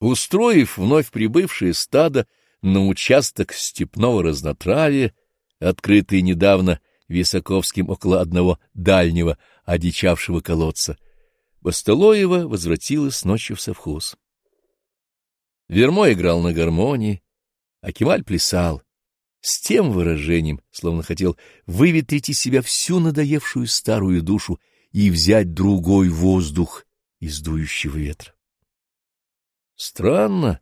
Устроив вновь прибывшее стадо на участок степного разнотравия, открытый недавно Висаковским около одного дальнего одичавшего колодца, Бастолоева возвратилась ночью в совхоз. Вермо играл на гармонии, а Кемаль плясал, с тем выражением, словно хотел выветрить из себя всю надоевшую старую душу и взять другой воздух из дующего ветра. Странно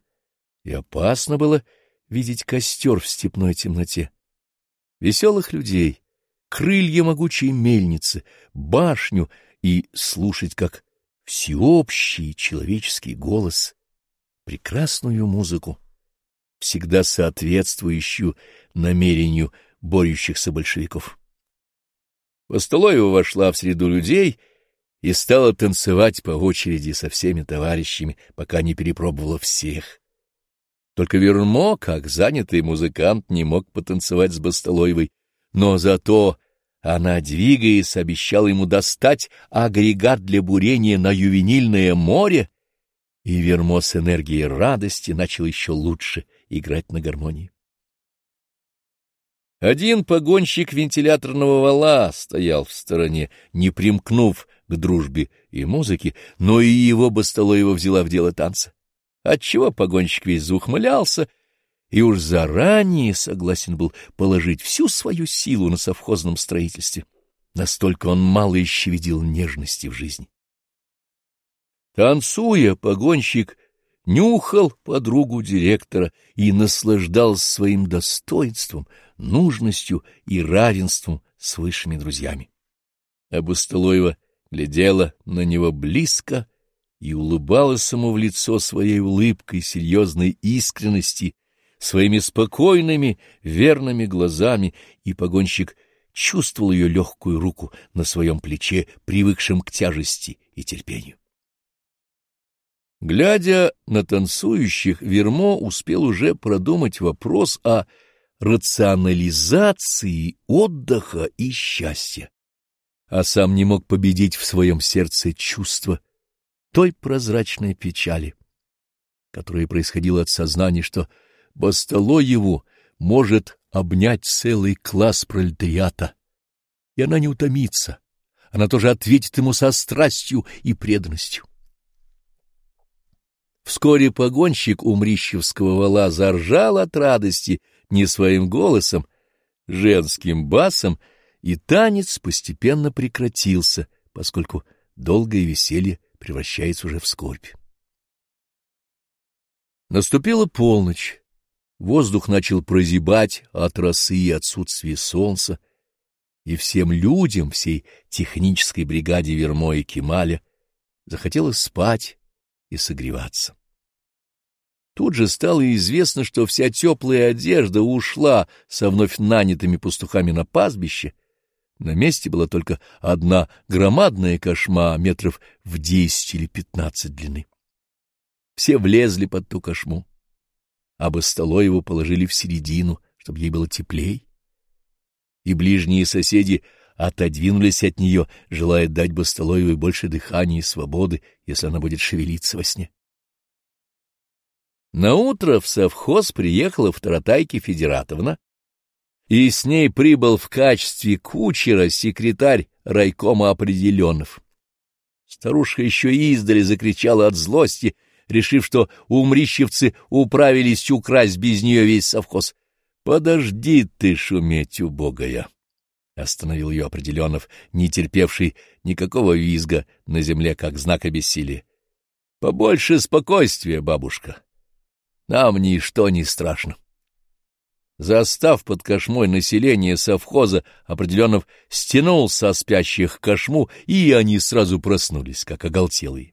и опасно было видеть костер в степной темноте. Веселых людей, крылья могучей мельницы, башню и слушать, как всеобщий человеческий голос, прекрасную музыку, всегда соответствующую намерению борющихся большевиков. Постолоева вошла в среду людей и стала танцевать по очереди со всеми товарищами, пока не перепробовала всех. Только Вермо, как занятый музыкант, не мог потанцевать с Бастолоевой, но зато она, двигаясь, обещала ему достать агрегат для бурения на ювенильное море, и Вермо с энергией радости начал еще лучше играть на гармонии. Один погонщик вентиляторного вала стоял в стороне, не примкнув к дружбе и музыке, но и его Бастолоева взяла в дело танца. Отчего погонщик весь заухмылялся и уж заранее согласен был положить всю свою силу на совхозном строительстве. Настолько он мало еще видел нежности в жизни. Танцуя, погонщик нюхал подругу директора и наслаждался своим достоинством, нужностью и равенством с высшими друзьями. А Бастылоева глядела на него близко и улыбалась ему в лицо своей улыбкой серьезной искренности, своими спокойными, верными глазами, и погонщик чувствовал ее легкую руку на своем плече, привыкшем к тяжести и терпению. Глядя на танцующих, Вермо успел уже продумать вопрос о рационализации отдыха и счастья, а сам не мог победить в своем сердце чувство той прозрачной печали, которая происходила от сознания, что Бастолоеву может обнять целый класс пролетариата, и она не утомится, она тоже ответит ему со страстью и преданностью. Вскоре погонщик у Мрищевского вала заржал от радости не своим голосом, женским басом, и танец постепенно прекратился, поскольку долгое веселье превращается уже в скорбь. Наступила полночь. Воздух начал прозябать от росы и отсутствия солнца, и всем людям, всей технической бригаде Вермо и Кемаля захотелось спать и согреваться. Тут же стало известно, что вся теплая одежда ушла со вновь нанятыми пастухами на пастбище. На месте была только одна громадная кошма метров в десять или пятнадцать длины. Все влезли под ту кошму, а Бастолоеву положили в середину, чтобы ей было теплей. И ближние соседи отодвинулись от нее, желая дать Бастолоевой больше дыхания и свободы, если она будет шевелиться во сне. Наутро в совхоз приехала в Таратайке Федератовна, и с ней прибыл в качестве кучера секретарь райкома определенов. Старушка еще издали закричала от злости, решив, что умрищевцы управились украсть без нее весь совхоз. — Подожди ты шуметь, убогая! — остановил ее определенов, не терпевший никакого визга на земле, как знак обессилия. — Побольше спокойствия, бабушка! — нам ничто не страшно. Застав под кошмой население совхоза, определенно стянул со спящих кошму, и они сразу проснулись, как оголтелые.